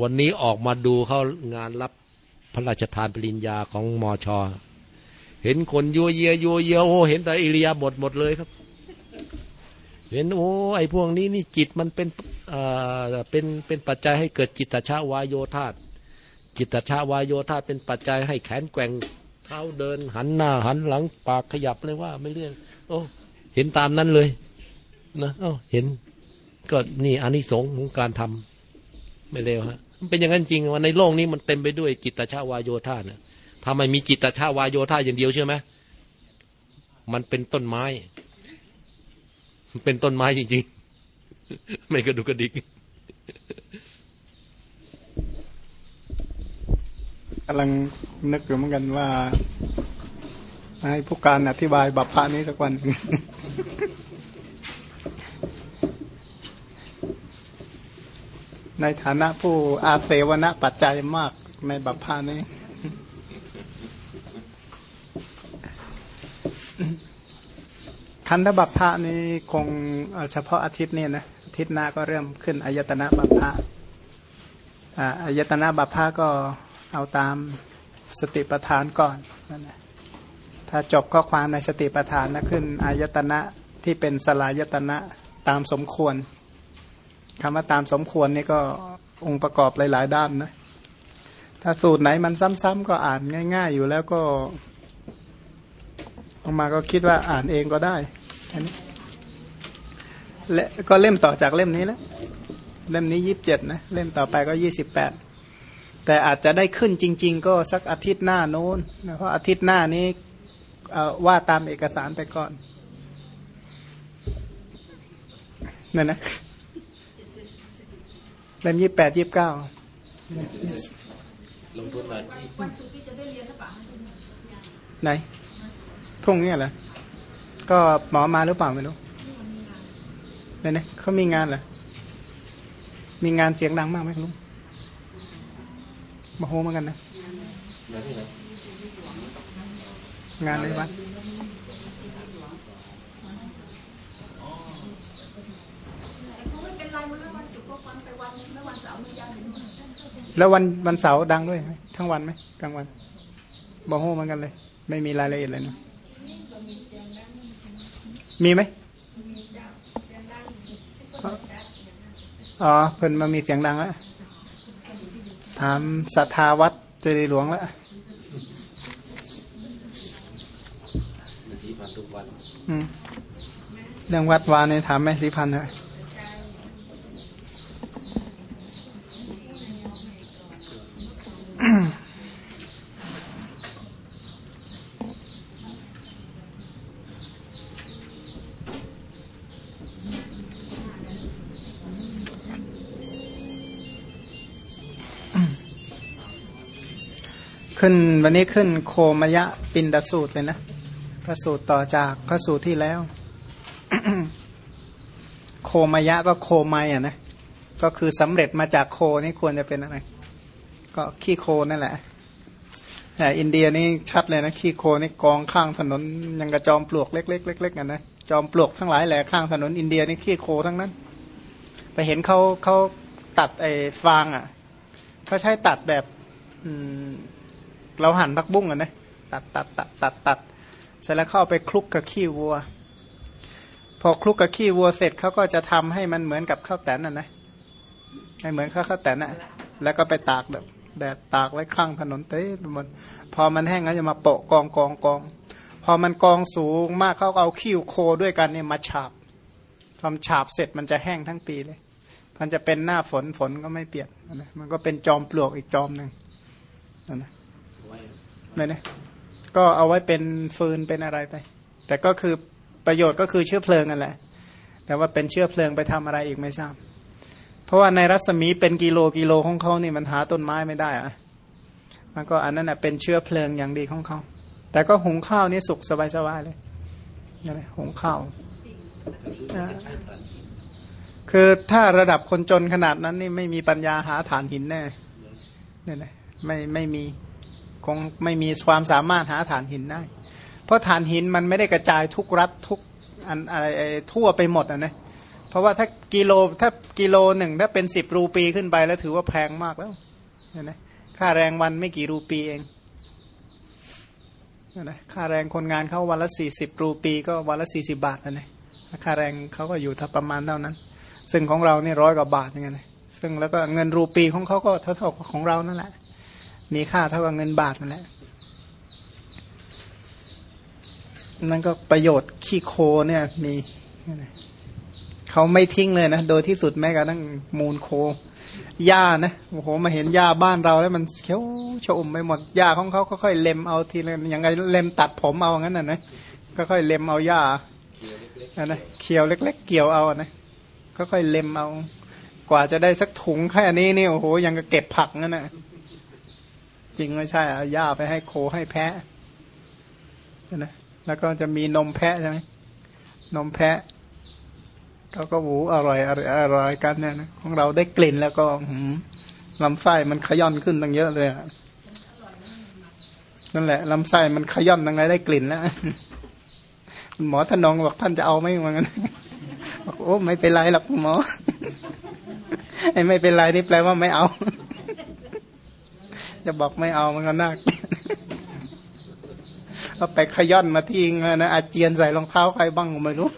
วันนี้ออกมาดูเขางานรับพระราชทานปริญญาของมอชอเห็นคนยัวเยียยัวเยียโอ้เห็นแต่อิริยาบถหมดเลยครับ เห็นโอ้ไอ้พวกนี้นี่จิตมันเป็นเอ่อเป็นเป็นปัจจัยให้เกิดจิตตชาวายโยธาตจิตตชาวายโยธาเป็นปัจจัยให้แขนแกว่งเท้าเดิน หันหน้าหันหลังปากขยับเลยว่า ไม่เรื่องโอ้เห็นตามนั้นเลยนะเอ้าเห็นก็นี่อานิสงส์ของการทำ ไม่เร็วฮะมันเป็นอย่างนั้นจริงว่าในโลกนี้มันเต็มไปด้วยจิตตชาวายโยธาเนี่ยถ้าไมมีจิตตชาวายโยธาอย่างเดียวใช่ไหมมันเป็นต้นไม้ มันเป็นต้นไม้จริง ๆ ไม่กระดุกกระดิกกำลังนึกอยู่เหมือนกันว่าให้ผู้การอธิบายบัพพานี้สักวันหนึ่ง ในฐานะผู้อาเสวนปัจจัยมากในบัพพานี้คันธบัพพะนี้คงเฉพาะอาทิตย์นี้นะอาทิตย์หน้าก็เริ่มขึ้นอายตนะบัพพะอาอายตนะบัพพะก็เอาตามสติปัฏฐานก่อนนั่นะถ้าจบข้อความในสติปัฏฐานนะขึ้นอายตนะที่เป็นสลายตนะตามสมควร คำว่าตามสมควรนี่ก็องค์ประกอบหลาย ๆ ด้านนะ ถ้าสูตรไหนมันซ้ำๆก็อ่านง่าย ๆ อยู่แล้วก็ออกมาก็คิดว่าอ่านเองก็ได้อันนี้และก็เล่มต่อจากเล่มนี้แล้วเล่มนี้ยี่สิบเจ็ดนะเล่มต่อไปก็ยี่สิบแปดแต่อาจจะได้ขึ้นจริง ๆ ก็สักอาทิตย์หน้าโน้นนะเพราะอาทิตย์หน้านี้เอ่อว่าตามเอกสารไปก่อนนั่นนะ เล่มยี่แปดยี่บเก้าลงทุนหน่อยไหน พรุ่งนี้เหรอ ก็หมอมาหรือเปล่าไม่รู้เนี่ยนะเขามีงานเหรอ มีงานเสียงดังมากไหมลุงมาโฮเหมือนกันนะ งานในวัด แล้ววันวันเสาร์ดังด้วยไหมทั้งวันไหมกลางวันบอโฮเหมือนกันเลย ไม่มีรายละเอียดเลยนะมีไหมอ๋อเพิ่นมามีเสียงดังแล้วถามศรัทธาวัดเจดีย์หลวงแล้วสีพันทุกวันอืมเรื่องวัดวาเนี่ยถามแม่สีพันธ์เหรอ ขึ้นวันนี้ขึ้นโคมยะปินดสูตรเลยนะ พระสูตรต่อจากพระสูตรที่แล้ว โคมยะก็โคไมอะนะ ก็คือสำเร็จมาจากโคนี่ควรจะเป็นอะไร ก็ขี้โคนั่นแหละ แต่อินเดียนี่ชัดเลยนะขี้โคนี่กองข้างถนนยังกระจอมปลวกเล็กๆเล็กๆกันนะจอมปลวกทั้งหลายแหละข้างถนนอินเดียนี่ขี้โคทั้งนั้น ไปเห็นเขาเขาตัดไอ้ฟางอะเขาใช้ตัดแบบ อืม เราหั่นผักบุ้งอะนะตัดตัดตัดตัดตัดเสร็จแล้วเข้าไปคลุกกับขี้วัว พอคลุกกับขี้วัวเสร็จเขาก็จะทำให้มันเหมือนกับข้าวแตนอะนะให้เหมือนข้าวข้าวแตนอะ แล้วก็ไปตากแบบแดดตากไว้ข้างถนนเต้ไปหมดพอมันแห้งก็จะมาโปะกองกองกองพอมันกองสูงมากเขาเอาขี้โคด้วยกันเนี่ยมาฉาบทำฉาบเสร็จมันจะแห้งทั้งปีเลย มันจะเป็นหน้าฝนฝนก็ไม่เปียกนะมันก็เป็นจอมปลวกอีกจอมหนึ่งนะ เนี่ยนะก็เอาไว้เป็นฟืนเป็นอะไรไป แต่ก็คือประโยชน์ก็คือเชื้อเพลิงนั่นแหละ แต่ว่าเป็นเชื้อเพลิงไปทำอะไรอีกไม่ทราบ เพราะว่าในรัศมีเป็นกิโลกิโลของเขานี่มันหาต้นไม้ไม่ได้อะมันก็อันนั้นนะเป็นเชื้อเพลิงอย่างดีของเขา แต่ก็หุงข้าวนี่สุกสบายๆเลยนี่นแหละหุงข้าวคือถ้าระดับคนจนขนาดนั้นนี่ไม่มีปัญญาหาฐานหินแน่เนี่ยนะไม่ไม่มี คงไม่มีความสามารถหาฐานหินได้ เพราะฐานหินมันไม่ได้กระจายทุกรัฐทุกอันอะไรทั่วไปหมดอะนะเพราะว่าถ้ากิโลถ้ากิโลหนึ่งถ้าเป็นสิบรูปีขึ้นไปแล้วถือว่าแพงมากแล้วเห็นไหมค่าแรงวันไม่กี่รูปีเองเห็นไหมค่าแรงคนงานเขาวันละสี่สิบรูปีก็วันละสี่สิบาทนะเนี่ยค่าแรงเขาก็อยู่ถ้าประมาณเท่านั้น ซึ่งของเราเนี่ยร้อยกว่าบาทอย่างเงี้ยซึ่งแล้วก็เงินรูปีของเขาก็เท่าๆของเรานั่นแหละ มีค่าเท่ากับเงินบาทนั่นแหละนั่นก็ประโยชน์ขี้โคเนี่ยมีเขาไม่ทิ้งเลยนะ โดยที่สุดแม้กระทั่งมูลโคหญ้านะโอ้โหมาเห็นหญ้าบ้านเราแล้วมันเขียวชอมไปหมดหญ้าของเขาค่อยๆเล็มเอาทีละอย่างไงเล็มตัดผมเอางั้นน่ะนะค่อยๆเล็มเอาหญ้านะเขียวเล็ก ๆ เกี่ยวเอานะค่อยๆเล็มเอา กว่าจะได้สักถุงแค่นี้นี่โอ้โหยังก็เก็บผักนั่นนะ ริงไม่ใช่เอาหญ้าไปให้โคให้แพะนะแล้วก็จะมีนมแพะใช่ไหมนมแพะเขาก็หูอร่อยอร่อยอร่อยกันเนี่ยนะของเราได้กลิ่นแล้วก็ลำไส้มันขย่อนขึ้นตั้งเยอะเลยนั่นแหละลำไส้มันขย่อนตั้งไหนได้กลิ่นแล้วหมอท่านนองบอกท่านจะเอาไหมเหมือนกันบอกโอ้ไม่เป็นไรหรอกหมอไอ้ไม่เป็นไรนี่แปลว่าไม่เอา จะบอกไม่เอามันก็น่าเอาไปขย่อนมาทิ้งนะอาเจียนใส่รองเท้าใครบ้างไม่รู้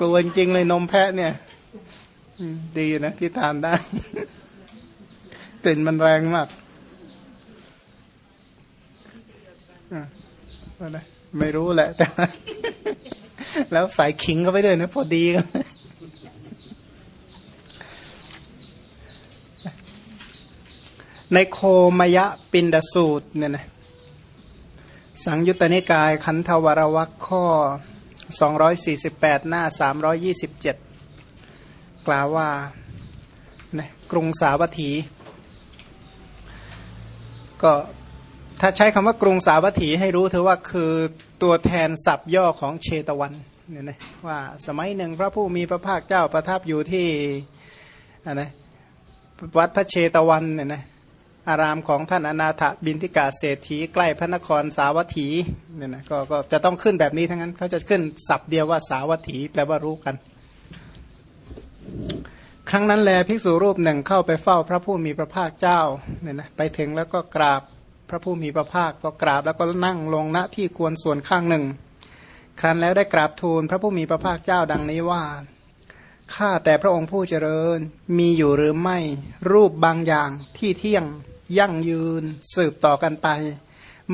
กลัวจริงเลยนมแพะเนี่ยดีนะที่ทานได้กลิ่นมันแรงมากไม่รู้แหละแต่ แล้วใส่ขิงเข้าไปด้วยนะพอดีกัน ในโคมยะปินดสูตรเนี่ยนะสังยุตตนิกายขันธวรวัคข้อ 248 หน้า 327 กล่าวว่านะกรุงสาวัตถี ก็ถ้าใช้คำว่ากรุงสาวัตถีให้รู้เธอว่าคือตัวแทนศัพท์ย่อของเชตวันเนี่ยนะว่าสมัยหนึ่งพระผู้มีพระภาคเจ้าประทับอยู่ที่นะวัดพระเชตวันเนี่ยนะ อารามของท่านอนาถบินทิกาเศรษฐีใกล้พระนครสาวัตถีเนี่ยนะกก็จะต้องขึ้นแบบนี้ทั้งนั้นเขาจะขึ้นศัพท์เดียวว่าสาวัตถีแปลว่ารู้กัน ครั้งนั้นแลภิกษุรูปหนึ่งเข้าไปเฝ้าพระผู้มีพระภาคเจ้าเนี่ยนะไปถึงแล้วก็กราบพระผู้มีพระภาคก็กราบแล้วก็นั่งลงณที่ควรส่วนข้างหนึ่ง ครั้นแล้วได้กราบทูลพระผู้มีพระภาคเจ้าดังนี้ว่าข้าแต่พระองค์ผู้เจริญมีอยู่หรือไม่รูปบางอย่างที่เที่ยง ยั่งยืนสืบต่อกันไป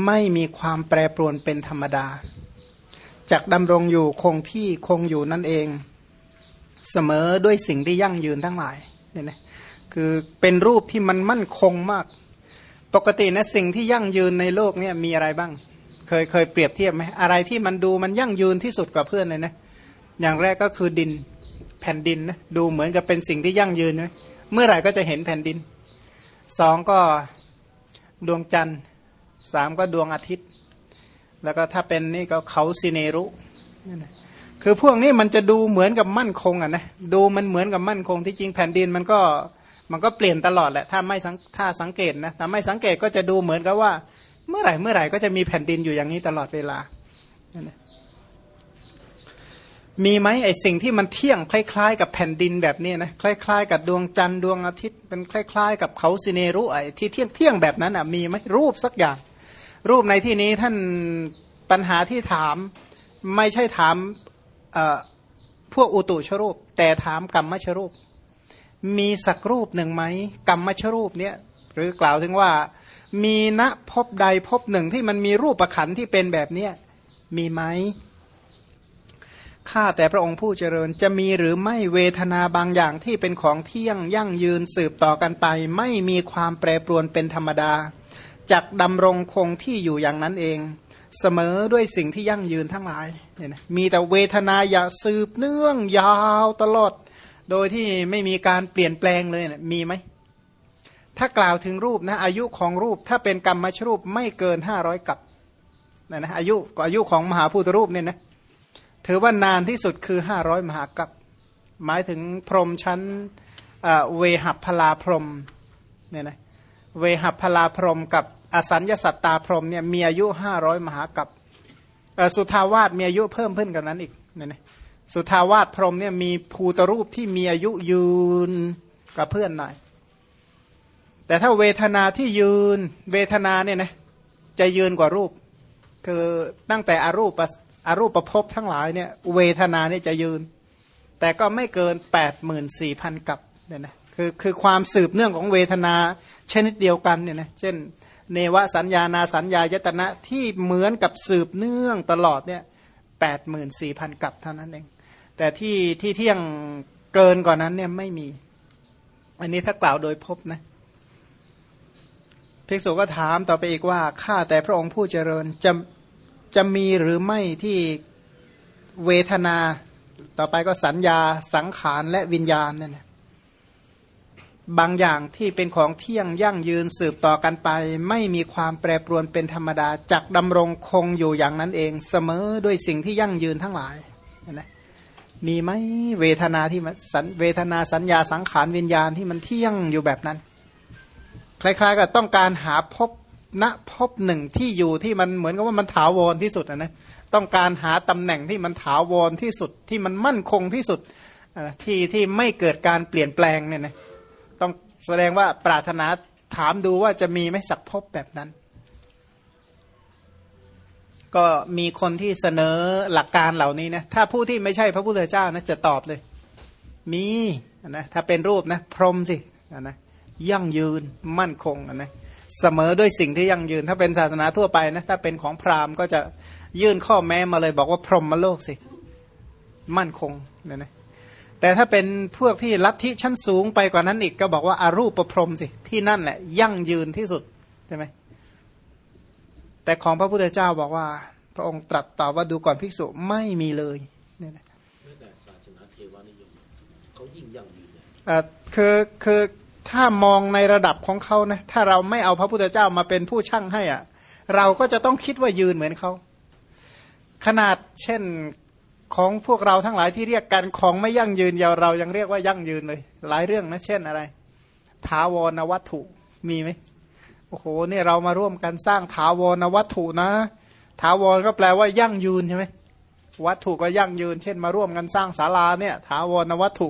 ไม่มีความแปรปรวนเป็นธรรมดาจากดำรงอยู่คงที่คงอยู่นั่นเอง เสมอด้วยสิ่งที่ยั่งยืนทั้งหลายเนี่ยนะคือเป็นรูปที่มันมั่นคงมาก ปกตินะสิ่งที่ยั่งยืนในโลกเนี่ยมีอะไรบ้าง เคยเคยเปรียบเทียบไหมอะไรที่มันดูมันยั่งยืนที่สุดกว่าเพื่อนเลยนะอย่างแรกก็คือดินแผ่นดินนะดูเหมือนกับเป็นสิ่งที่ยั่งยืนไหมเมื่อไหร่ก็จะเห็นแผ่นดิน สองก็ดวงจันทร์สามก็ดวงอาทิตย์ แล้วก็ถ้าเป็นนี่ก็เขาซิเนรุคือพวกนี้มันจะดูเหมือนกับมั่นคงอะนะดูมันเหมือนกับมั่นคงที่จริงแผ่นดินมันก็มันก็เปลี่ยนตลอดแหละถ้าไม่ถ้าสังเกตนะถ้าไม่สังเกตก็จะดูเหมือนกับว่า เมื่อไหร่เมื่อไหร่ก็จะมีแผ่นดินอยู่อย่างนี้ตลอดเวลา มีไหมไอสิ่งที่มันเที่ยงคล้าย ๆ กับแผ่นดินแบบนี้นะคล้าย ๆ กับดวงจันทร์ดวงอาทิตย์เป็นคล้าย ๆ กับเขาสิเนรุไอที่เที่ยงเที่ยงแบบนั้นอะมีไหมรูปสักอย่าง รูปในที่นี้ท่านปัญหาที่ถามไม่ใช่ถามพวกอุตุชรูป แต่ถามกรรมชรูป มีสักรูปหนึ่งไหมกรรมชรูปเนี้ยหรือกล่าวถึงว่า มีณพบใดพบหนึ่งที่มันมีรูปประขันที่เป็นแบบเนี้ยมีไหม ข้าแต่พระองค์ผู้เจริญจะมีหรือไม่เวทนาบางอย่างที่เป็นของเที่ยงยั่งยืนสืบต่อกันไป ไม่มีความแปรปรวนเป็นธรรมดาจักดำรงคงที่อยู่อย่างนั้นเอง เสมอด้วยสิ่งที่ยั่งยืนทั้งหลายเนี่ยนะมีแต่เวทนาอย่าสืบเนื่องยาวตลอด โดยที่ไม่มีการเปลี่ยนแปลงเลยนะมีไหม ถ้ากล่าวถึงรูปนะอายุของรูปถ้าเป็นกรรมชรูปไม่เกินห้าร้อยกับนะนะอายุก็อายุของมหาพุทธรูปเนี่ยนะ ถือว่านานที่สุดคือห้าร้อยมหากับหมายถึงพรมชั้นเวหัพลาพรมเนี่ยนะเวหัพลาพรมกับอสัญญาสัตตาพรมเนี่ยมีอายุห้าร้อยมหากับสุทาวาสมีอายุเพิ่มขึ้นกันนั้นอีกเนี่ยนะสุทาวาสพรมเนี่ยมีภูตรูปที่มีอายุยืนกับเพื่อนหน่อย แต่ถ้าเวทนาที่ยืนเวทนาเนี่ยนะจะยืนกว่ารูป คือตั้งแต่อรูป อรูปประพทั้งหลายเนี่ยเวทนาเนี่ยจะยืน แต่ก็ไม่เกิน 8 4 0 0 0 กับเนี่ยนะคือคือความสืบเนื่องของเวทนาชนิดเดียวกันเนี่ยนะเช่น เนวสัญญานาสัญญายตนะที่เหมือนกับสืบเนื่องตลอดเนี่ยแปดหมื่นสี่พันกับเท่านั้นเอง แต่ที่ที่เที่ยงเกินกว่านั้นเนี่ยไม่มี อันนี้ถ้ากล่าวโดยพบนะภิกษุก็ถามต่อไปอีกว่า ข้าแต่พระองค์ผู้เจริญจะ จะมีหรือไม่ที่เวทนา ต่อไปก็สัญญาสังขารและวิญญาณเนี่ยบางอย่างที่เป็นของเที่ยงยั่งยืนสืบต่อกันไป ไม่มีความแปรปรวนเป็นธรรมดาจักดำรงคงอยู่อย่างนั้นเอง เสมอด้วยสิ่งที่ยั่งยืนทั้งหลายนะมีไหมเวทนาที่มันเวทนาสัญญาสังขารวิญญาณที่มันเที่ยงอยู่แบบนั้น คล้ายๆกับต้องการหาพบ ณพบหนึ่งที่อยู่ที่มันเหมือนกับว่ามันถาวรที่สุดนะต้องการหาตำแหน่งที่มันถาวรที่สุดที่มันมั่นคงที่สุดที่ที่ไม่เกิดการเปลี่ยนแปลงเนี่ยนะต้องแสดงว่าปรารถนาถามดูว่าจะมีไหมสักพบแบบนั้น ก็มีคนที่เสนอหลักการเหล่านี้นะถ้าผู้ที่ไม่ใช่พระพุทธเจ้านะจะตอบเลย มีนะถ้าเป็นรูปนะ พรมสินะยั่งยืนมั่นคงนะ เสมอด้วยสิ่งที่ยั่งยืน ถ้าเป็นศาสนาทั่วไปนะถ้าเป็นของพราหมณ์ก็จะยื่นข้อแม้มาเลยบอกว่าพรหมมาโลกสิ มั่นคงเนี่ยนะแต่ถ้าเป็นพวกที่ลัทธิชั้นสูงไปกว่านั้นอีกก็บอกว่าอารูปประพรมสิที่นั่นแหละ ยั่งยืนที่สุดใช่ไหมแต่ของพระพุทธเจ้าบอกว่า พระองค์ตรัสตอบว่าดูก่อนภิกษุไม่มีเลยเนี่ยนะไม่แต่ศาสนาเทวานิยมเขายิ่งยั่งยืนอ่าคือคือ ถ้ามองในระดับของเขานะถ้าเราไม่เอาพระพุทธเจ้ามาเป็นผู้ช่างให้อะ เราก็จะต้องคิดว่ายืนเหมือนเขา ขนาดเช่นของพวกเราทั้งหลายที่เรียกกันของไม่ยั่งยืนยาวเรายังเรียกว่ายั่งยืนเลย หลายเรื่องนะเช่นอะไร ถาวรวัตถุมีไหมโอ้โหเนี่ยเรามาร่วมกันสร้างถาวรวัตถุนะ ถาวรก็แปลว่ายั่งยืนใช่ไหมวัตถุก็ยั่งยืน เช่น มาร่วมกันสร้างศาลาเนี่ย ถาวรวัตถุ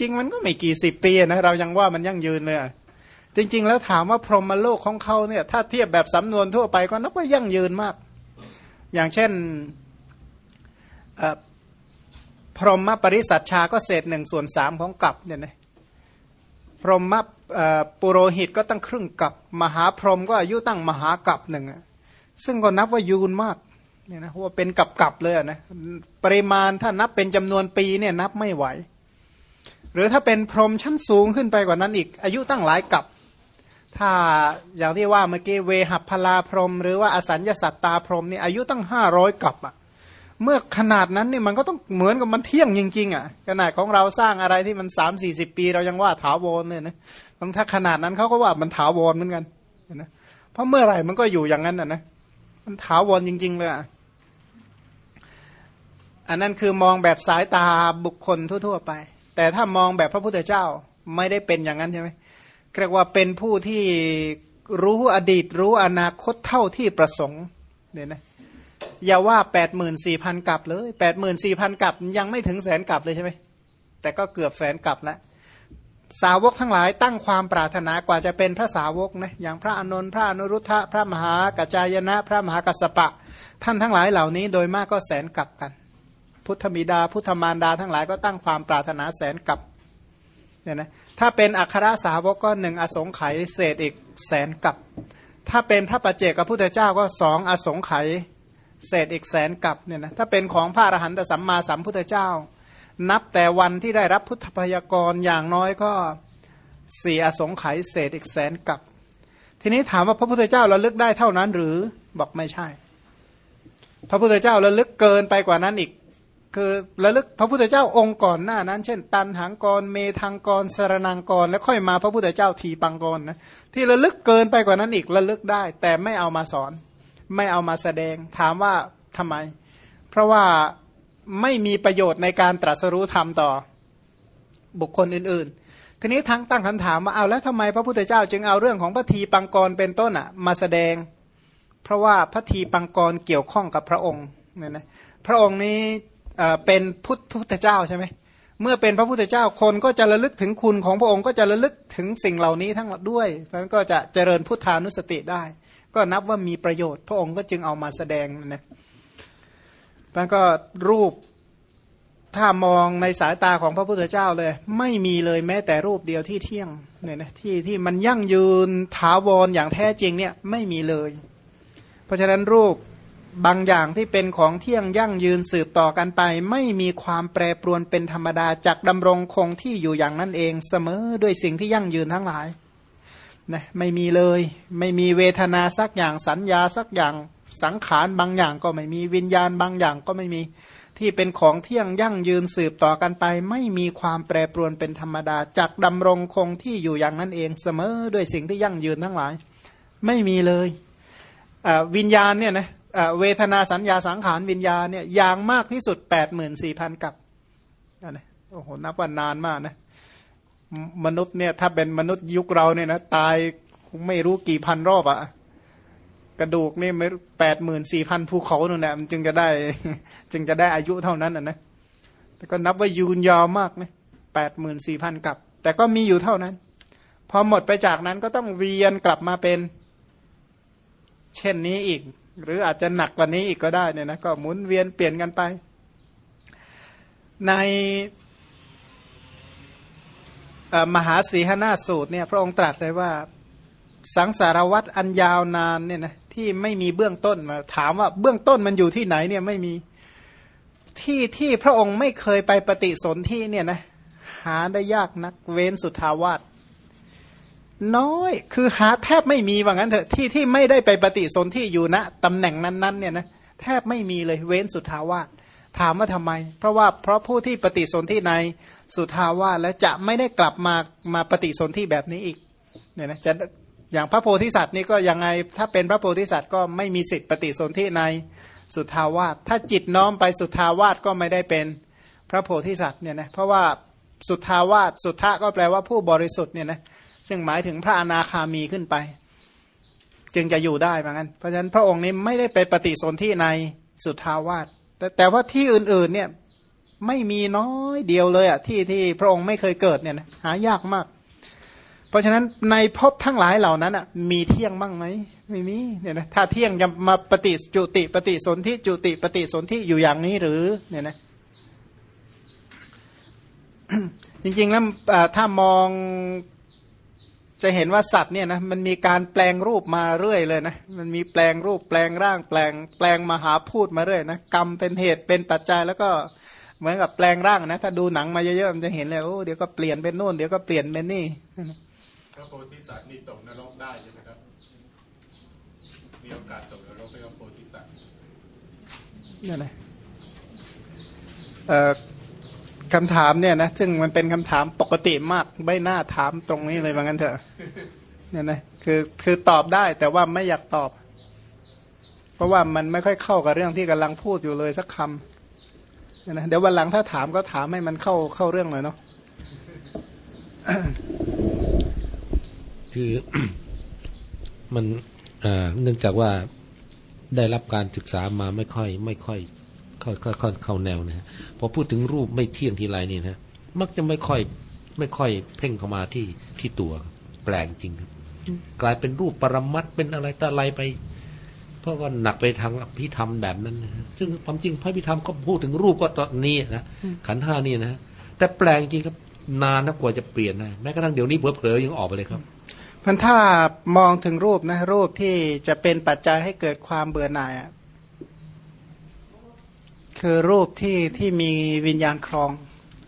จริงมันก็ไม่กี่สิบปีนะเรายังว่ามันยั่งยืนเลยจริง ๆ แล้วถามว่าพรหมโลกของเขาเนี่ย ถ้าเทียบแบบสำนวนทั่วไปก็นับว่ายั่งยืนมาก อย่างเช่นพรหมปริสัชชาก็เศษหนึ่งส่วนสามของกับเนี่ยนะพรหมปุโรหิตก็ตั้งครึ่งกับมหาพรหมก็อายุตั้งมหากับหนึ่งซึ่งก็นับว่ายูนมากเนี่ยนะว่าเป็นกับกับเลยนะปริมาณถ้านับเป็นจำนวนปีเนี่ยนับไม่ไหว หรือถ้าเป็นพรหมชั้นสูงขึ้นไปกว่านั้นอีก อายุตั้งหลายกับถ้าอย่างที่ว่าเมื่อกี้เวหัพลาพรหมหรือว่าอสัญญาสัตตาพรหมนี่อายุตั้งห้าร้อยกับอะเมื่อขนาดนั้นนี่มันก็ต้องเหมือนกับมันเที่ยงจริงๆอะขนาดของเราสร้างอะไรที่มันสามสี่สิบปี เรายังว่าถาวรเนี่ยนะถ้าขนาดนั้นเขาก็ว่ามันถาวรเหมือนกันนะเพราะเมื่อไหร่มันก็อยู่อย่างนั้นอะนะมันถาวรจริง ๆ เลยอะอันนั้นคือมองแบบสายตาบุคคลทั่ว ๆ ไป แต่ถ้ามองแบบพระพุทธเจ้าไม่ได้เป็นอย่างนั้นใช่ไหมเรียกว่าเป็นผู้ที่รู้อดีตรู้อนาคตเท่าที่ประสงค์เนี่ยนะอย่าว่าแปดหมื่นสี่พันกับเลยแปดหมื่นสี่พันกับยังไม่ถึงแสนกับเลยใช่ไหมแต่ก็เกือบแสนกับแล้วสาวกทั้งหลายตั้งความปรารถนากว่าจะเป็นพระสาวกนะอย่างพระอนนท์พระอนุรุทธะพระมหากัจจายนะ พระมหากัสปะ ท่านทั้งหลายเหล่านี้โดยมากก็แสนกับกัน พุทธมิดา พุทธมารดา ทั้งหลายก็ตั้งความปรารถนาแสนกับเนี่ยนะถ้าเป็นอัครสาวกก็หนึ่งอสงไขยเศษอีกแสนกับ ถ้าเป็นพระปัจเจกพระพุทธเจ้าก็สองอสงไขยเศษอีกแสนกับเนี่ยนะถ้าเป็นของพระอรหันตสัมมาสัมพุทธเจ้า นับแต่วันที่ได้รับพุทธพยากรอย่างน้อยก็สี่อสงไขยเศษอีกแสนกับ ทีนี้ถามว่าพระพุทธเจ้าระลึกได้เท่านั้นหรือบอกไม่ใช่ พระพุทธเจ้าระลึกเกินไปกว่านั้นอีก คือระลึกพระพุทธเจ้าองค์ก่อนหน้านั้น เช่น ตันหังกรเมทังกรสารนังกร แล้วค่อยมาพระพุทธเจ้าทีปังกรนะที่ระลึกเกินไปกว่านั้นอีกระลึกได้ แต่ไม่เอามาสอน ไม่เอามาแสดง ถามว่าทำไม เพราะว่าไม่มีประโยชน์ในการตรัสรู้ธรรมต่อ บุคคลอื่น ๆ ทีนี้ทั้งตั้งคำถามว่าเอาแล้วทำไมพระพุทธเจ้า จึงเอาเรื่องของพระทีปังกรเป็นต้นอะ มาแสดง เพราะว่าพระทีปังกรเกี่ยวข้องกับพระองค์เนี่ยนะพระองค์นี้ เป็นพุทธพุทธเจ้าใช่ไหมเมื่อเป็นพระพุทธเจ้าคนก็จะระลึกถึงคุณของพระองค์ก็จะระลึกถึงสิ่งเหล่านี้ทั้งหมดด้วยเพราะนั้นก็จะเจริญพุทธานุสติได้ ก็นับว่ามีประโยชน์ พระองค์ก็จึงเอามาแสดงนะแล้วก็รูปถ้ามองในสายตาของพระพุทธเจ้าเลย ไม่มีเลยแม้แต่รูปเดียวที่เที่ยงเนี่ยนะที่ที่มันยั่งยืนถาวรอย่างแท้จริงเนี่ยไม่มีเลย เพราะฉะนั้นรูป บางอย่างที่เป็นของเที่ยงยั่งยืนสืบต่อกันไป ไม่มีความแปรปรวนเป็นธรรมดาจากดำรงคงที่อยู่อย่างนั้นเองเสมอด้วยสิ่งที่ยั่งยืนทั้งหลายนะไม่มีเลย ไม่มีเวทนาสักอย่างสัญญาสักอย่างสังขารบางอย่างก็ไม่มีวิญญาณบางอย่างก็ไม่มีที่เป็นของเที่ยงยั่งยืนสืบต่อกันไป ไม่มีความแปรปรวนเป็นธรรมดาจากดำรงคงที่อยู่อย่างนั้นเองเสมอด้วยสิ่งที่ยั่งยืนทั้งหลาย ไม่มีเลยวิญญาณเนี่ยนะ เวทนาสัญญาสังขารวิญญาณเนี่ยอย่างมากที่สุดแปดหมื่นสี่พันกับนะโอ้โหนับว่านานมากนะมนุษย์เนี่ยถ้าเป็นมนุษย์ยุคเราเนี่ยนะตายไม่รู้กี่พันรอบอะกระดูกนี่ไม่แปดหมื่นสี่พันภูเขาหนูนะมันจึงจะได้ จึงจะได้อายุเท่านั้นอะนะแต่ก็นับว่ายืนยาวมากนะแปดหมื่นสี่พันกับ แต่ก็มีอยู่เท่านั้น พอหมดไปจากนั้นก็ต้องเวียนกลับมาเป็น เช่นนี้อีก หรืออาจจะหนักกว่านี้อีกก็ได้เนี่ยนะก็หมุนเวียนเปลี่ยนกันไป ในมหาสีหนาสูตรเนี่ยพระองค์ตรัสเลยว่าสังสารวัตรอันยาวนานเนี่ยนะที่ไม่มีเบื้องต้นมาถามว่าเบื้องต้นมันอยู่ที่ไหนเนี่ยไม่มีที่ที่พระองค์ไม่เคยไปปฏิสนธิเนี่ยนะหาได้ยากนักเว้นสุทาวาส น้อย คือหาแทบไม่มีว่างั้นเถอะที่ที่ไม่ได้ไปปฏิสนธิอยู่ณนะตำแหน่งนั้นๆเนี่ยนะแทบไม่มีเลยเว้นสุทาวาสถามว่าทำไม เพราะว่าเพราะผู้ที่ปฏิสนธิในสุทาวาสแล้วจะไม่ได้กลับมามาปฏิสนธิแบบนี้อีกเนี่ยนะจะอย่างพระโพธิสัตว์นี่ก็ยังไงถ้าเป็นพระโพธิสัตว์ก็ไม่มีสิทธิปฏิสนธิในสุทาวาสถ้าจิตน้อมไปสุทาวาสก็ไม่ได้เป็นพระโพธิสัตว์เนี่ยนะเพราะว่าสุทาวาสสุทธะก็แปลว่าผู้บริสุทธิ์เนี่ยนะ ซึ่งหมายถึงพระอนาคามีขึ้นไป จึงจะอยู่ได้เหมือนกันเพราะฉะนั้นพระองค์นี้ไม่ได้ไปปฏิสนธิในสุทาวาสแต่แต่ว่าที่อื่นๆเนี่ยไม่มีน้อยเดียวเลยอะที่ที่พระองค์ไม่เคยเกิดเนี่ยนะหายากมาก เพราะฉะนั้นในภพทั้งหลายเหล่านั้นอะมีเที่ยงบ้างไหมไม่มีเนี่ยนะถ้าเที่ยงจะมาปฏิจุติปฏิสนธิจุติปฏิสนธิอยู่อย่างนี้หรือเนี่ยนะจริงๆแล้วถ้ามอง จะเห็นว่าสัตว์เนี่ยนะมันมีการแปลงรูปมาเรื่อยเลยนะมันมีแปลงรูปแปลงร่าง แปลงแปลงมาหาพูดมาเรื่อยนะกรรมเป็นเหตุเป็นปัจจัยแล้วก็เหมือนกับแปลงร่างนะถ้าดูหนังมาเยอะๆมันจะเห็นเลยโอ้เดี๋ยวก็เปลี่ยนเป็นโน่นเดี๋ยวก็เปลี่ยนเป็นนี่พระโพธิสัตว์นี่ตกนรกได้ใช่ไหมครับมีโอกาสตกนรกเป็นพระโพธิสัตว์นี่นะ คำถามเนี่ยนะซึ่งมันเป็นคำถามปกติมากไม่น่าถามตรงนี้เลยว่างั้นเถอะเนี่ยนะคือคือตอบได้แต่ว่าไม่อยากตอบ เพราะว่ามันไม่ค่อยเข้ากับเรื่องที่กำลังพูดอยู่เลยสักคำเนี่ยนะเดี๋ยววันหลังถ้าถามก็ถามให้มันเข้าเข้าเรื่องเลยเนาะคือมันเนื่องจากว่าได้รับการศึกษามาไม่ค่อย ไม่ค่อย ค่อยค่อยเข้าแนวนะฮะพอพูดถึงรูปไม่เที่ยงทีไรนี่นะมักจะไม่ค่อยไม่ค่อยเพ่งเข้ามาที่ที่ตัวแปลงจริงครับ กลายเป็นรูปปรมัตเป็นอะไรตะอะไรไป เพราะว่าหนักไปทางพิธรรมแบบนั้นนะซึ่งความจริงพระพิธรรมก็พูดถึงรูปก็ตอนนี้นะขันห้านี่นะแต่แปลงจริงครับนานนะกว่าจะเปลี่ยนนะแม้กระทั่งเดี๋ยวนี้เผลอๆยังออกไปเลยครับมันถ้ามองถึงรูปนะรูปที่จะเป็นปัจจัยให้เกิดความเบื่อหน่ายอะ คือรูปที่ที่มีวิญญาณครอง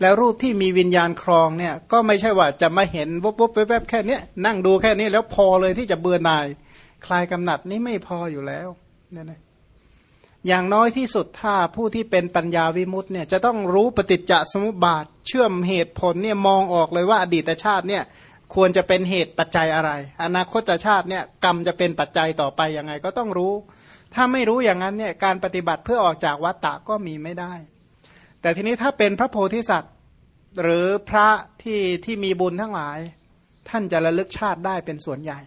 แล้วรูปที่มีวิญญาณครองเนี่ยก็ไม่ใช่ว่าจะมาเห็นวุบวุบแวบแค่นี้นั่งดูแค่นี้แล้วพอเลยที่จะเบื่อหน่าย คลายกำหนัดนี่ไม่พออยู่แล้วเนี่ยนะอย่างน้อยที่สุดถ้าผู้ที่เป็นปัญญาวิมุตต์เนี่ยจะต้องรู้ปฏิจจสมุปบาท เชื่อมเหตุผลเนี่ยมองออกเลยว่าอดีตชาติเนี่ยควรจะเป็นเหตุปัจจัยอะไร อนาคตชาติเนี่ยกรรมจะเป็นปัจจัยต่อไปยังไงก็ต้องรู้ ถ้าไม่รู้อย่างนั้นเนี่ยการปฏิบัติเพื่อออกจากวัฏฏะก็มีไม่ได้ แต่ทีนี้ถ้าเป็นพระโพธิสัตว์ หรือพระที่ที่มีบุญทั้งหลาย ท่านจะระลึกชาติได้เป็นส่วนใหญ่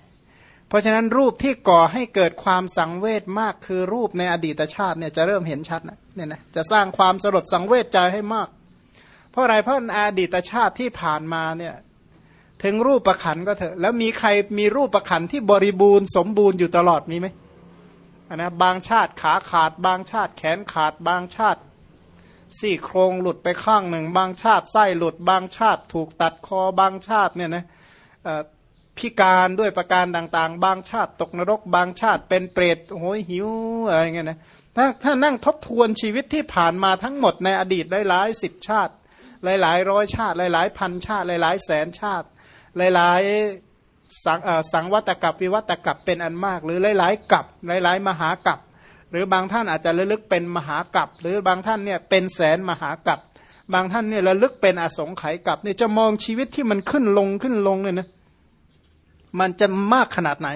เพเพราะฉะนั้นรูปที่ก่อให้เกิดความสังเวชมากคือรูปในอดีตชาติเนี่ยจะเริ่มเห็นชัดนะเนี่ยนะจะสร้างความสลดสังเวชใจให้มาก เพราะอะไรเพราะอดีตชาติที่ผ่านมาเนี่ยถึงรูปประขันก็เถอะแล้วมีใครมีรูปประขันที่บริบูรณ์สมบูรณ์อยู่ตลอดมีไหม นะบางชาติขาขาด บางชาติแขนขาด บางชาติสี่โครงหลุดไปข้างหนึ่ง บางชาติไส้หลุด บางชาติถูกตัดคอบางชาติเนี่ยนะพิการด้วยประการต่างๆ บางชาติตกนรก บางชาติเป็นเปรตโอ้ยหิวอะไรเงี้ยนะถ้าถ้านั่งทบทวนชีวิตที่ผ่านมาทั้งหมดในอดีตหลายๆสิบชาติ หลายๆร้อยชาติ หลายๆพันชาติ หลายๆแสนชาติ หลายๆ สังสังวัตกับวิวัตกับเป็นอันมาก หรือหลายๆกับหลาย ๆ มหากับหรือบางท่านอาจจะระลึกเป็นมหากับหรือบางท่านเนี่ยเป็นแสนมหากับบางท่านเนี่ยระลึกเป็นอสงไขยกับเนี่ยจะมองชีวิตที่มันขึ้นลงขึ้นลงเนี่ยนะมันจะมากขนาดไหน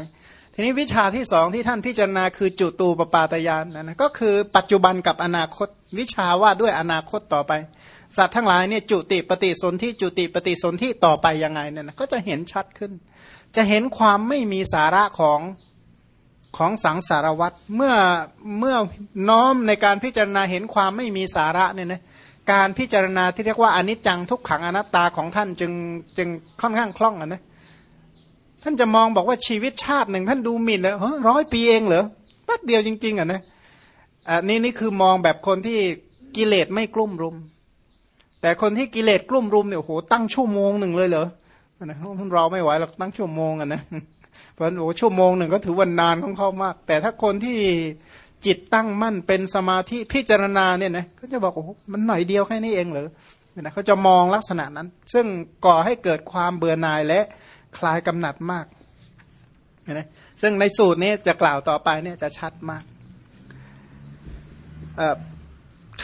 ทีนี้วิชาที่สองที่ท่านพิจารณาคือจุตูปปาตยานนะนะก็คือปัจจุบันกับอนาคต วิชาว่าด้วยอนาคตต่อไป สัตว์ทั้งหลายเนี่ยจุติปฏิสนธิจุติปฏิสนธิต่อไปยังไงเนี่ยนะก็จะเห็นชัดขึ้น จะเห็นความไม่มีสาระของของสังสารวัตรเมื่อเมื่อน้อมในการพิจารณาเห็นความไม่มีสาระเนี่ยนะการพิจารณาที่เรียกว่าอนิจจังทุกขังอนัตตาของท่านจึงจึงค่อนข้างคล่องอะนะท่านจะมองบอกว่าชีวิตชาติหนึ่ง ท่านดูหมิ่นเลยร้อยปีเองเหรอแป๊บเดียวจริง ๆอะนะอันนี้นี่คือมองแบบคนที่กิเลสไม่กลุ่มรุม แต่คนที่กิเลสกลุ่มรุมเนี่ยโหตั้งชั่วโมงหนึ่งเลยเหรอ นะเราไม่ไหวหรอกตั้งชั่วโมงอะนะเพราะโอ้ชั่วโมงหนึ่งก็ถือวันนานของเขามาก แต่ถ้าคนที่จิตตั้งมั่นเป็นสมาธิพิจารณาเนี่ยนะก็จะบอกโอ้มันหน่อยเดียวแค่นี้เองเหรอเนี่ยนะเขาจะมองลักษณะนั้น ซึ่งก่อให้เกิดความเบื่อหน่ายและคลายกำหนัดมากนะซึ่งในสูตรนี้จะกล่าวต่อไปเนี่ยจะชัดมาก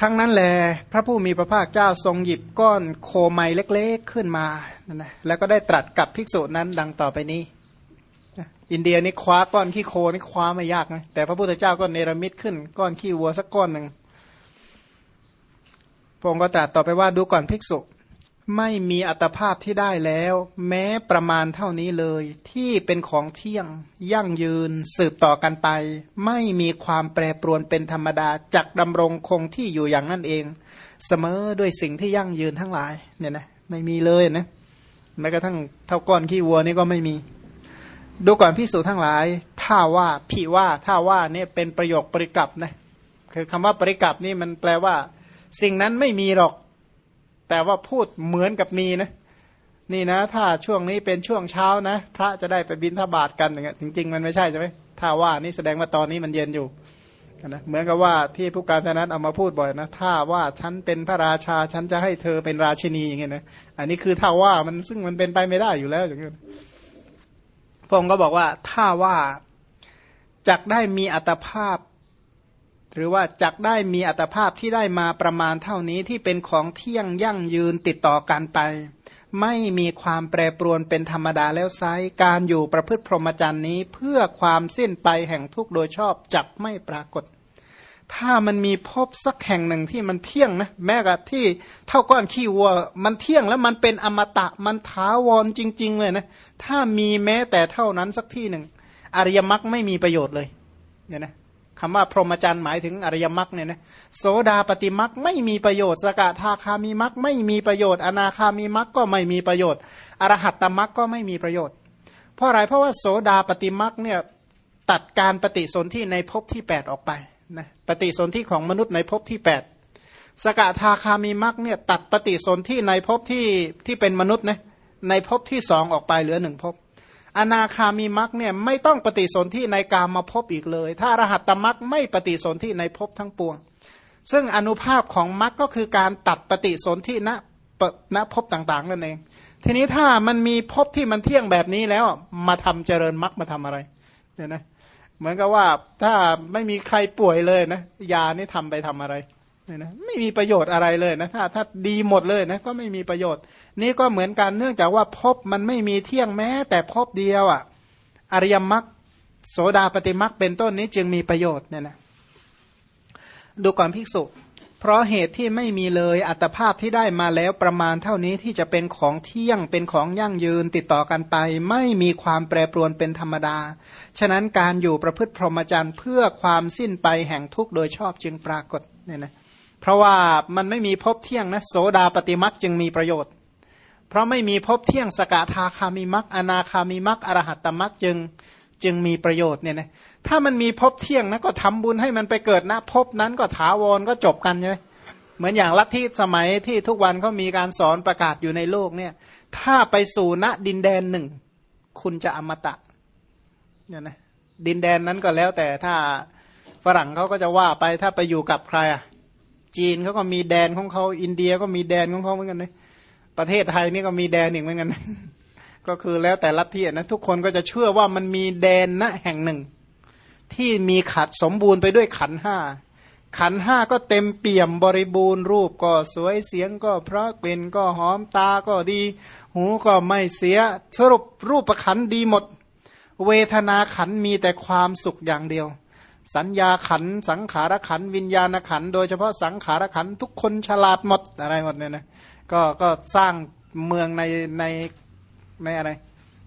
ครั้งนั้นแล พระผู้มีพระภาคเจ้าทรงหยิบก้อนโคไมเล็กๆขึ้นมานะแล้วก็ได้ตรัสกับภิกษุนั้นดังต่อไปนี้ อินเดียนี่คว้าก้อนขี้โคนี่คว้าไม่ยากนะแต่พระพุทธเจ้าก็เนรมิตขึ้นก้อนขี้วัวสักก้อนหนึ่งพระองค์ก็ตรัสต่อไปว่าดูก่อนภิกษุ ไม่มีอัตภาพที่ได้แล้ว แม้ประมาณเท่านี้เลย ที่เป็นของเที่ยง ยั่งยืน สืบต่อกันไป ไม่มีความแปรปรวนเป็นธรรมดาจักดำรงคงที่อยู่อย่างนั่นเอง เสมอด้วยสิ่งที่ยั่งยืนทั้งหลายเนี่ยนะไม่มีเลยนะแม้กระทั่งเท่าก้อนขี้วัวนี่ก็ไม่มี ดูก่อนพิสูจทั้งหลาย ถ้าว่าพี่ว่าถ้าว่าเนี่ยเป็นประโยคปริกับนะคือคำว่าปริกับนี่มันแปลว่า สิ่งนั้นไม่มีหรอก แต่ว่าพูดเหมือนกับมีนะ นี่นะ ถ้าช่วงนี้เป็นช่วงเช้านะ พระจะได้ไปบินทบาทกันอย่างเงี้ยจริง ๆ มันไม่ใช่ใช่ไหมถ้าว่านี่แสดงว่าตอนนี้มันเย็นอยู่นะเหมือนกับว่าที่ผู้การนั้นเอามาพูดบ่อยนะถ้าว่าฉันเป็นพระราชา ฉันจะให้เธอเป็นราชินีอย่างเงี้ยนะอันนี้คือถ้าว่ามันซึ่งมันเป็นไปไม่ได้อยู่แล้วอย่างเงี้ยพระองค์ก็บอกว่าถ้าว่าจักได้มีอัตภาพ หรือว่าจักได้มีอัตภาพที่ได้มาประมาณเท่านี้ที่เป็นของเที่ยงยั่งยืนติดต่อกันไป ไม่มีความแปรปรวนเป็นธรรมดาแล้วไซการอยู่ประพฤติพรหมจรรย์นี้เพื่อความสิ้นไปแห่งทุกโดยชอบจักไม่ปรากฏ ถ้ามันมีพบสักแห่งหนึ่งที่มันเที่ยงนะแม้กระที่เท่าก้อนขี้วัว มันเที่ยงแล้วมันเป็นอมตะมันถาวรจริง ๆ เลยนะถ้ามีแม้แต่เท่านั้นสักที่หนึ่งอริยมรรคไม่มีประโยชน์เลยเนี่ยนะ คำว่าพรหมจรรย์หมายถึงอริยมรรคเนี่ยนะโสดาปฏิมรรคไม่มีประโยชน์สกทาคามีมรรคไม่มีประโยชน์ อนาคามีมรรคก็ไม่มีประโยชน์อรหัตตมรรคก็ไม่มีประโยชน์ เพราะอะไรเพราะว่าโสดาปฏิมรรคเนี่ยตัดการปฏิสนธิในภพที่ 8 ออกไปนะปฏิสนธิของมนุษย์ในภพที่ 8 สกทาคามีมักเนี่ยตัดปฏิสนธิในภพที่ที่เป็นมนุษย์นะในภพที่สองออกไปเหลือหนึ่งภพ อนาคามีมักเนี่ยไม่ต้องปฏิสนธิในกามาภพอีกเลย ถ้ารหัตตมักไม่ปฏิสนธิในภพทั้งปวง ซึ่งอนุภาพของมักก็คือการตัดปฏิสนธิณณภพต่างๆนั่นเอง ทีนี้ถ้ามันมีภพที่มันเที่ยงแบบนี้แล้วมาทำเจริญมักมาทำอะไรเนี่ยนะเหมือนกับว่าถ้าไม่มีใครป่วยเลยนะยานี่ทำไปทำอะไร เนี่ยนะไม่มีประโยชน์อะไรเลยนะถ้าถ้าดีหมดเลยนะก็ไม่มีประโยชน์ นี่ก็เหมือนกันเนื่องจากว่าพบมันไม่มีเที่ยงแม้ แต่พบเดียวอะ่ะอริยมรรคโสดาปฏิมรรคเป็นต้นนี้จึงมีประโยชน์เนี่ยนะดูก่อนภิกษุ เพราะเหตุที่ไม่มีเลยอัตภาพที่ได้มาแล้วประมาณเท่านี้ที่จะเป็นของเที่ยงเป็นของยั่งยืนติดต่อกันไป ไม่มีความแปรปรวนเป็นธรรมดา ฉะนั้นการอยู่ประพฤติพรหมจรรย์เพื่อความสิ้นไปแห่งทุกข์โดยชอบจึงปรากฏเนี่ยนะ เพราะว่ามันไม่มีภพเที่ยงนะโสดาปฏิมักจึงมีประโยชน์ เพราะไม่มีภพเที่ยงสกทาคามิมักอนาคามิมักอรหัตตมักจึงจึงมีประโยชน์เนี่ยนะถ้ามันมีภพเที่ยงนะก็ทำบุญให้มันไปเกิดนะภพนั้นก็ถาวรก็จบกันใช่ไหมเหมือนอย่างลัทธิสมัยที่ทุกวันเขามีการสอนประกาศอยู่ในโลกเนี่ย ถ้าไปสู่ณดินแดนหนึ่ง คุณจะอมตะเนี่ยนะดินแดนนั้นก็แล้วแต่ถ้าฝรั่งเขาก็จะว่าไปถ้าไปอยู่กับใครอะ จีนเขาก็มีแดนของเขาอินเดียก็มีแดนของเขาเหมือนกันนะประเทศไทยนี่ก็มีแดนหนึ่งเหมือนกันก็คือแล้วแต่ลัทธินะทุกคนก็จะเชื่อว่ามันมีแดนณแห่งหนึ่ง ที่มีขัดสมบูรณ์ไปด้วยขันห้าขันห้าก็เต็มเปี่ยมบริบูรณ์รูปก็สวยเสียงก็เพราะกลิ่นก็หอมตาก็ดี หูก็ไม่เสียสรุปรูปประขันดีหมด เวทนาขันมีแต่ความสุขอย่างเดียว สัญญาขันสังขารขันวิญญาณขันโดยเฉพาะสังขารขันทุกคนฉลาดหมดอะไรหมดเนี่ยนะก็ก็สร้างเมืองในในในอะไร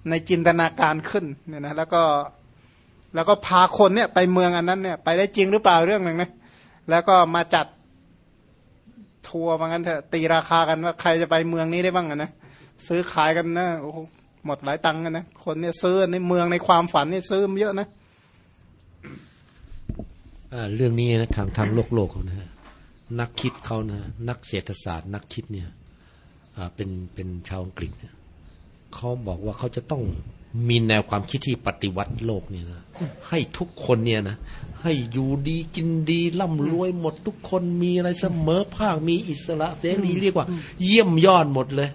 ในจินตนาการขึ้นเนี่ยนะแล้วก็แล้วก็พาคนเนี่ยไปเมืองอันนั้นเนี่ยไปได้จริงหรือเปล่าเรื่องหนึ่งนะแล้วก็มาจัดทัวร์ว่างั้นเถอะตีราคากันว่าใครจะไปเมืองนี้ได้บ้างนะซื้อขายกันนะโอ้หมดหลายตังค์กันนะคนเนี่ยซื้อในเมืองในความฝันเนี่ยซื้อเยอะนะ เรื่องนี้นะทางทางโลกโลกเขานะฮะนักคิดเขานะนักเศรษฐศาสตร์ นักคิดเนี่ยเป็นเป็นชาวอังกฤษเนี่ยเขาบอกว่าเขาจะต้องมีแนวความคิดที่ปฏิวัติโลกเนี่ยนะให้ทุกคนเนี่ยนะให้อยู่ดีกินดีร่ำรวยหมดทุกคนมีอะไรเสมอภาคมีอิสระเสรีเรียกว่า เยี่ยมยอดหมดเลย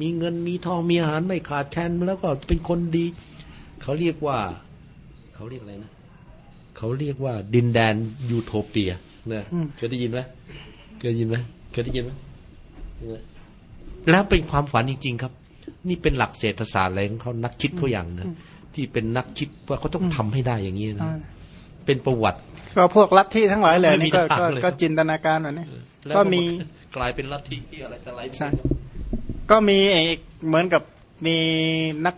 มีเงินมีทองมีอาหารไม่ขาดแคลนแล้วก็เป็นคนดี เขาเรียกว่า เขาเรียกอะไรนะ เขาเรียกว่าดินแดนยูโทเปียนะเคยได้ยินไหมเคยได้ยินไหมเคยได้ยินไหมแล้วเป็นความฝันจริง ๆ ครับ นี่เป็นหลักเศรษฐศาสตร์อะไรของเขานักคิดเขาอย่างนะที่เป็นนักคิดว่าเขาต้องทำให้ได้อย่างนี้นะเป็นประวัติ ก็พวกลัทธิทั้งหลายแหละไม่มีนี่ก็ทางก็เลยก็จินตนาการแบบนี้แล้วก็มีกลายเป็นลัทธิอะไรแต่อะไรใช่ก็มีไอ้เหมือนกับมีนัก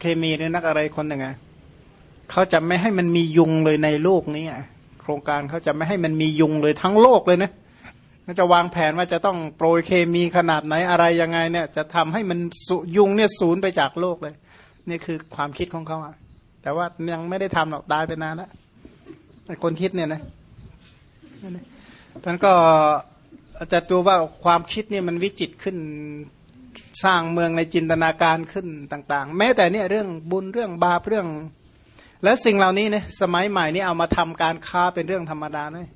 เคมีหรือนักอะไรคนหนึ่งอะ เขาจะไม่ให้มันมียุงเลยในโลกนี้โครงการเขาจะไม่ให้มันมียุงเลยทั้งโลกเลยนะเขาจะวางแผนว่าจะต้องโปรยเคมีขนาดไหนอะไรยังไงเนี่ย จะทำให้มันสุยุงเนี่ยศูนย์ไปจากโลกเลย นี่คือความคิดของเขาอะแต่ว่ายังไม่ได้ทำหรอกตายไปนานแล้วคนคิดเนี่ยนะท่านก็จะดูว่าความคิดเนี่ยมันวิจิตขึ้นสร้างเมืองในจินตนาการขึ้นต่าง ๆ แม้แต่เนี่ยเรื่องบุญเรื่องบาปเรื่อง และสิ่งเหล่านี้เนี่ยสมัยใหม่นี่เอามาทำการค้าเป็นเรื่องธรรมดาเลย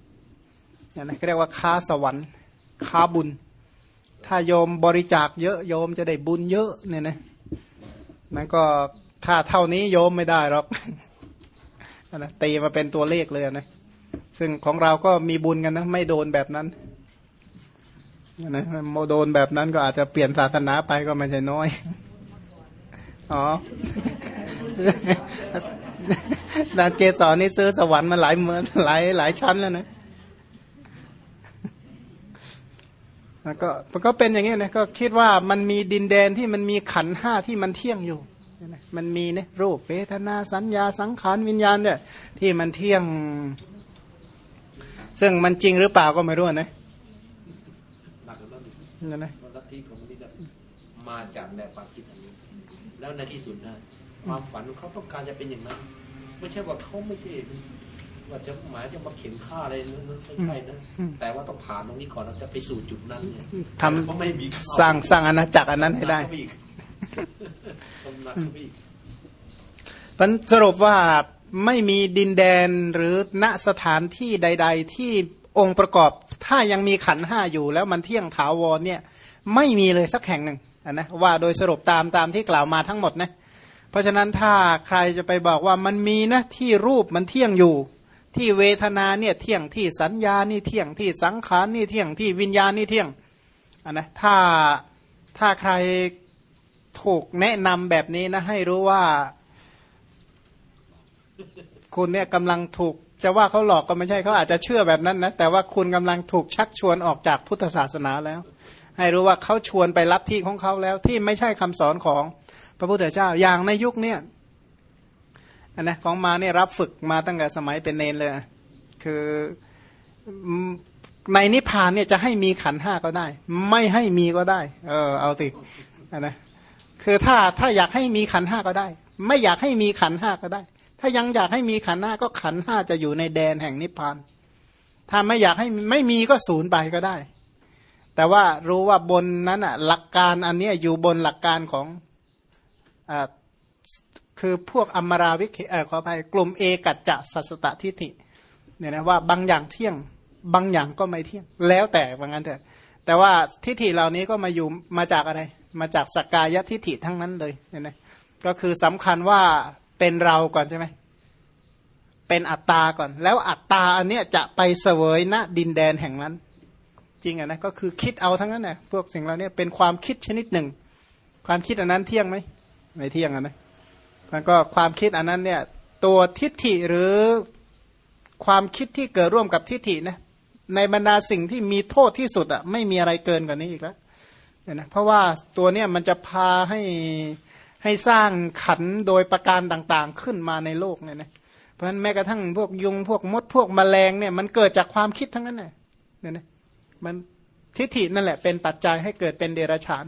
อย่นั้นก็เรียกว่าค้าสวรรค์ ค้าบุญ ถ้าโยมบริจาคเยอะโยมจะได้บุญเยอะเนี่ยนะมันก็ถ้าเท่านี้โยมไม่ได้หรอกนะตีมาเป็นตัวเลขเลยนะซึ่งของเราก็มีบุญกันนะไม่โดนแบบนั้นนะโมโดนแบบนั้นก็อาจจะเปลี่ยนศาสนาไปก็ไม่ใช่น้อย อ๋อ ดานเกสรนี่ซื้อสวรรค์มาหลายเมืองหลายหลายชั้นแล้วนะแล้วก็มันก็เป็นอย่างนี้นะก็คิดว่ามันมีดินแดนที่มันมีขันธ์ห้าที่มันเที่ยงอยู่นะมันมีเนี่ยรูปเวทนาสัญญาสังขารวิญญาณเนี่ยที่มันเที่ยง ซึ่งมันจริงหรือเปล่าก็ไม่รู้นะหลักแล้วนั่นนะลัทธิของนี่มาจากแนวความคิดอันนี้ แล้วในที่สุดนะ ความฝันของเขาต้องการจะเป็นอย่างนั้น ไม่ใช่ว่าเขาไม่ใช่ว่าจะหมายจะมาเข็นฆ่าอะไรนั่นไม่ใช่นะแต่ว่าต้องผ่านตรงนี้ก่อนเราจะไปสู่จุดนั้นเนี่ยทำเพราะไม่มีข้อสร้างสร้างอาณาจักรอันนั้นให้ได้นักเข้าปอีกต้องหนักเข้าไปอีกพันสรุปว่าไม่มีดินแดนหรือณสถานที่ใด ๆ ที่องค์ประกอบถ้ายังมีขันธ์ห้าอยู่แล้วมันเที่ยงถาวรเนี่ย ไม่มีเลยสักแห่งหนึ่งอะนะว่าโดยสรุปตามตามที่กล่าวมาทั้งหมดนะ เพราะฉะนั้นถ้าใครจะไปบอกว่ามันมีนะที่รูปมันเที่ยงอยู่ ที่เวทนาเนี่ยเที่ยงที่สัญญานี่เที่ยงที่สังขารนี่เที่ยงที่วิญญาณนี่เที่ยงอะนะถ้าถ้าใครถูกแนะนำแบบนี้นะให้รู้ว่า คุณเนี่ยกำลังถูก จะว่าเขาหลอกก็ไม่ใช่เขาอาจจะเชื่อแบบนั้นนะแต่ว่าคุณกำลังถูกชักชวนออกจากพุทธศาสนาแล้ว ให้รู้ว่าเขาชวนไปลัทธิของเขาแล้ว ที่ไม่ใช่คำสอนของ ระพุทธเจ้าอย่างในยุคเนี้ยอันนะของมาเนี่ยรับฝึกมาตั้งแต่สมัยเป็นเนนเลยนะคือในนิพพานเนี่ยจะให้มีขันห้าก็ได้ ไม่ให้มีก็ได้ เออเอาสิอันนะคือถ้าถ้าอยากให้มีขันห้าก็ได้ ไม่อยากให้มีขันห้าก็ได้ ถ้ายังอยากให้มีขันห้าก็ขันห้าจะอยู่ในแดนแห่งนิพพาน ถ้าไม่อยากให้ไม่มีก็ศูนย์ไปก็ได้ แต่ว่ารู้ว่าบนนั้นอะหลักการอันนี้อยู่บนหลักการของ คือพวกอมราวิเคขออภัยกลุ่มเอกัจจะสัสตทิฏฐิเนี่ยนะว่าบางอย่างเที่ยงบางอย่างก็ไม่เที่ยง แล้วแต่ว่างั้นเถอะ แต่ว่าทิฏฐิเหล่านี้ก็มาอยู่มาจากอะไร มาจากสกกายทิฏฐิทั้งนั้นเลยเนี่ยนะก็คือสำคัญว่าเป็นเราก่อนใช่ไหมเป็นอัตตาก่อน แล้วอัตตาอันเนี้ยจะไปเสวยณดินแดนแห่งนั้น จริงอะนะก็คือคิดเอาทั้งนั้นนะพวกสิ่งเหล่านี้เป็นความคิดชนิดหนึ่ง ความคิดอันนั้นเที่ยงไหม ไม่เที่ยงอะนะมันก็ความคิดอันนั้นเนี่ย ตัวทิฏฐิหรือความคิดที่เกิดร่วมกับทิฏฐินะในบรรดาสิ่งที่มีโทษที่สุดอะไม่มีอะไรเกินกว่านี้อีกแล้วเนี่ยนะเพราะว่าตัวเนี้ยมันจะพาให้ให้สร้างขันโดยประการต่างๆขึ้นมาในโลกเนี่ยนะเพราะฉะนั้นแม้กระทั่งพวกยุงพวกมดพวกแมลงเนี่ยมันเกิดจากความคิดทั้งนั้นแหละเนี่ยนะมันทิฏฐินั่นแหละเป็นปัจจัยให้เกิดเป็นเดรัจฉาน